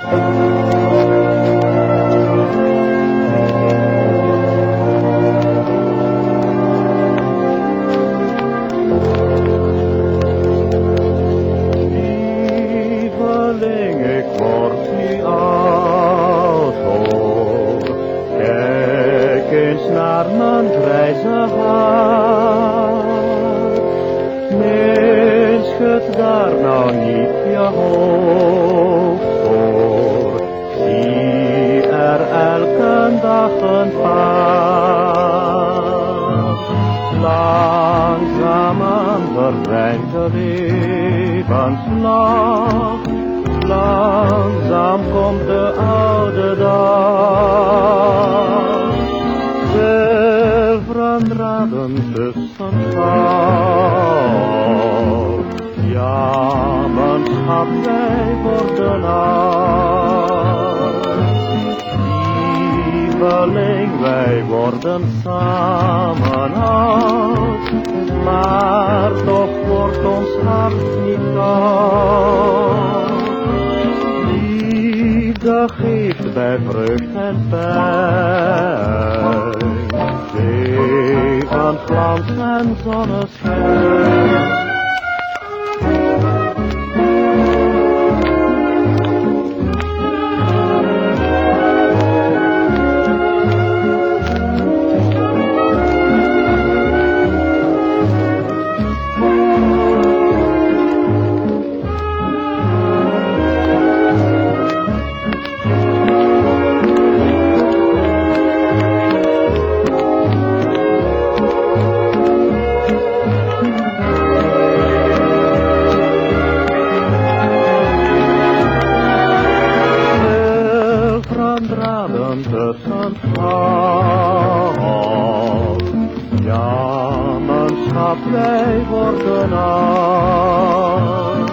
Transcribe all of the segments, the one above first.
Nee, schud daar nou niet je hoofd elke dag een paar. Langzaam verdwijnt de levensnacht. Langzaam komt de oude dag. Zilveren draden tussen worden samen oud, maar toch wordt ons hart niet koud. Liefde geeft bij vreugd en pijn, zee van glans en zonneschijn. Draden tussen goud. Ja, mijn schat, wij worden oud.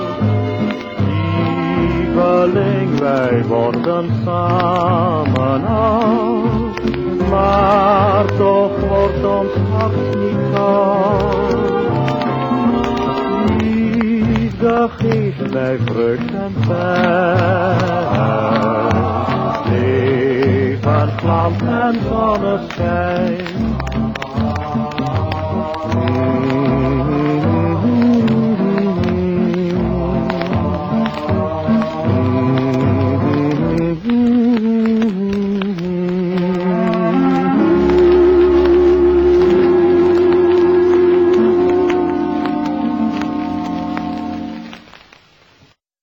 Lieveling, wij worden samen oud. Maar toch wordt ons hart niet koud. Liefde geeft mij vreugd en pijn. Leven, glans en zonneschijn.